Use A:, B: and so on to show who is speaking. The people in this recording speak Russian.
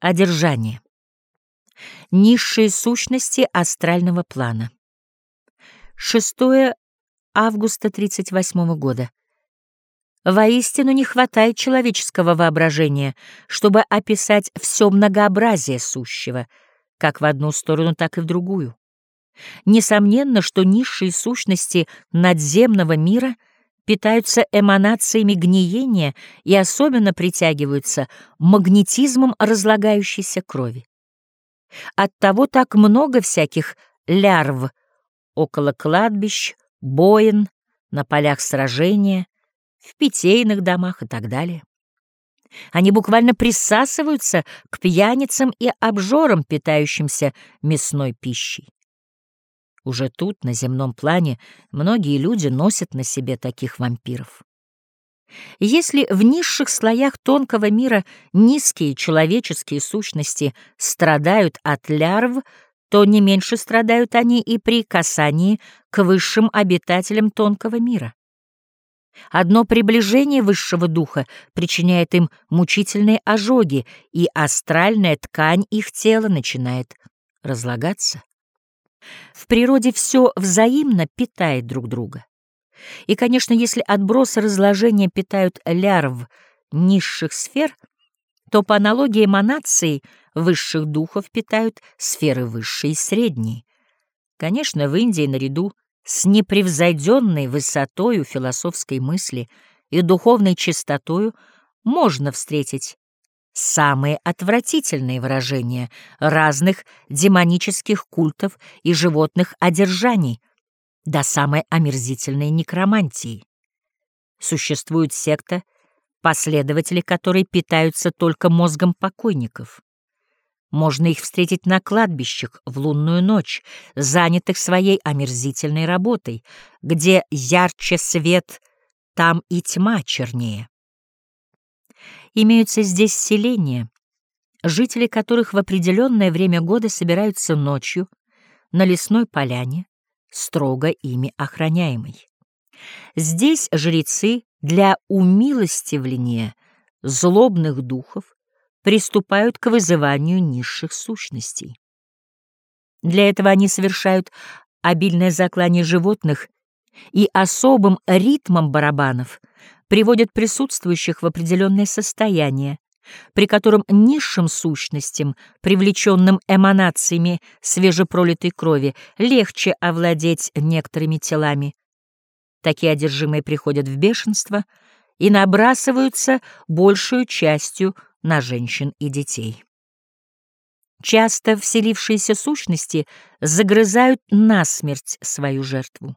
A: Одержание. Низшие сущности астрального плана. 6 августа 38 года. Воистину не хватает человеческого воображения, чтобы описать все многообразие сущего, как в одну сторону, так и в другую. Несомненно, что низшие сущности надземного мира — питаются эманациями гниения и особенно притягиваются магнетизмом разлагающейся крови. Оттого так много всяких лярв около кладбищ, боин, на полях сражения, в питейных домах и так далее. Они буквально присасываются к пьяницам и обжорам, питающимся мясной пищей. Уже тут, на земном плане, многие люди носят на себе таких вампиров. Если в низших слоях тонкого мира низкие человеческие сущности страдают от лярв, то не меньше страдают они и при касании к высшим обитателям тонкого мира. Одно приближение высшего духа причиняет им мучительные ожоги, и астральная ткань их тела начинает разлагаться. В природе все взаимно питает друг друга. И, конечно, если отбросы разложения питают лярв низших сфер, то по аналогии эманации высших духов питают сферы высшие и средние. Конечно, в Индии наряду с непревзойденной высотою философской мысли и духовной чистотою можно встретить самые отвратительные выражения разных демонических культов и животных одержаний до самой омерзительной некромантии. Существует секта, последователи которой питаются только мозгом покойников. Можно их встретить на кладбищах в лунную ночь, занятых своей омерзительной работой, где ярче свет, там и тьма чернее. Имеются здесь селения, жители которых в определенное время года собираются ночью на лесной поляне, строго ими охраняемой. Здесь жрецы для умилостивления злобных духов приступают к вызыванию низших сущностей. Для этого они совершают обильное заклание животных и особым ритмом барабанов приводят присутствующих в определенное состояние, при котором низшим сущностям, привлеченным эманациями свежепролитой крови, легче овладеть некоторыми телами. Такие одержимые приходят в бешенство и набрасываются большую частью на женщин и детей. Часто вселившиеся сущности загрызают насмерть свою жертву.